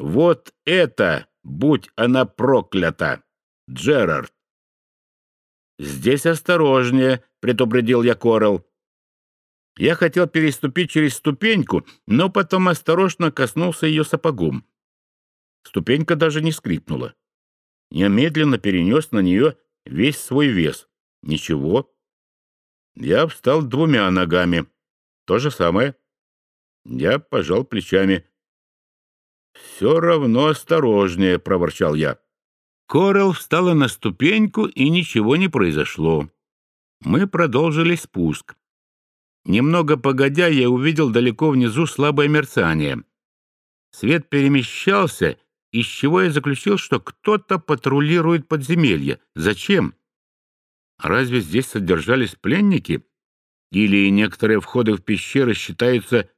Вот это, будь она проклята, Джерард. «Здесь осторожнее», — предупредил я Корел. Я хотел переступить через ступеньку, но потом осторожно коснулся ее сапогом. Ступенька даже не скрипнула. Я медленно перенес на нее весь свой вес. Ничего. Я встал двумя ногами. То же самое. Я пожал плечами. «Все равно осторожнее», — проворчал я. Корел встала на ступеньку, и ничего не произошло. Мы продолжили спуск. Немного погодя, я увидел далеко внизу слабое мерцание. Свет перемещался, из чего я заключил, что кто-то патрулирует подземелье. Зачем? Разве здесь содержались пленники? Или некоторые входы в пещеры считаются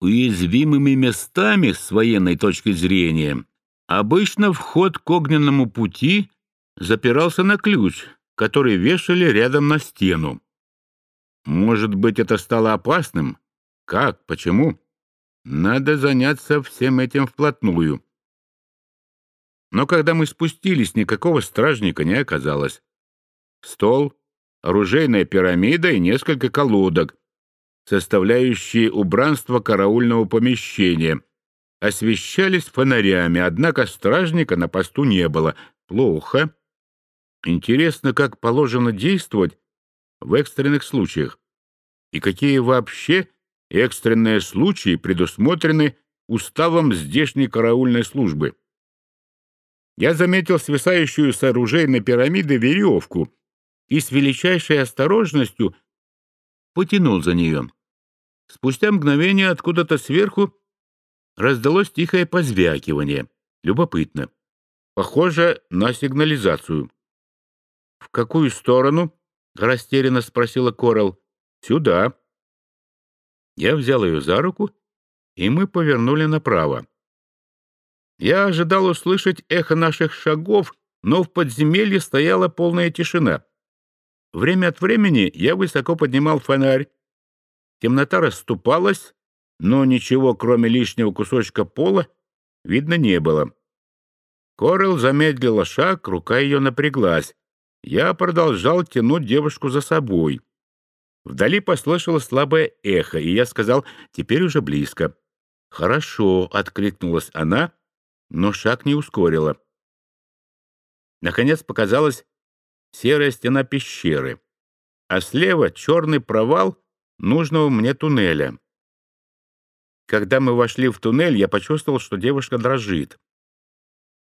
уязвимыми местами с военной точки зрения? Обычно вход к огненному пути запирался на ключ, который вешали рядом на стену. Может быть, это стало опасным? Как? Почему? Надо заняться всем этим вплотную. Но когда мы спустились, никакого стражника не оказалось. Стол, оружейная пирамида и несколько колодок, составляющие убранство караульного помещения, освещались фонарями, однако стражника на посту не было. Плохо. Интересно, как положено действовать в экстренных случаях и какие вообще экстренные случаи предусмотрены уставом здешней караульной службы. Я заметил свисающую с оружейной пирамиды веревку и с величайшей осторожностью потянул за нее. Спустя мгновение откуда-то сверху раздалось тихое позвякивание. Любопытно. Похоже на сигнализацию. «В какую сторону?» — растерянно спросила Корал. «Сюда». Я взял ее за руку, и мы повернули направо. Я ожидал услышать эхо наших шагов, но в подземелье стояла полная тишина. Время от времени я высоко поднимал фонарь. Темнота расступалась, но ничего, кроме лишнего кусочка пола, видно не было. Корел замедлила шаг, рука ее напряглась. Я продолжал тянуть девушку за собой. Вдали послышалось слабое эхо, и я сказал, теперь уже близко. «Хорошо», — откликнулась она, но шаг не ускорила. Наконец показалась серая стена пещеры, а слева черный провал нужного мне туннеля. Когда мы вошли в туннель, я почувствовал, что девушка дрожит.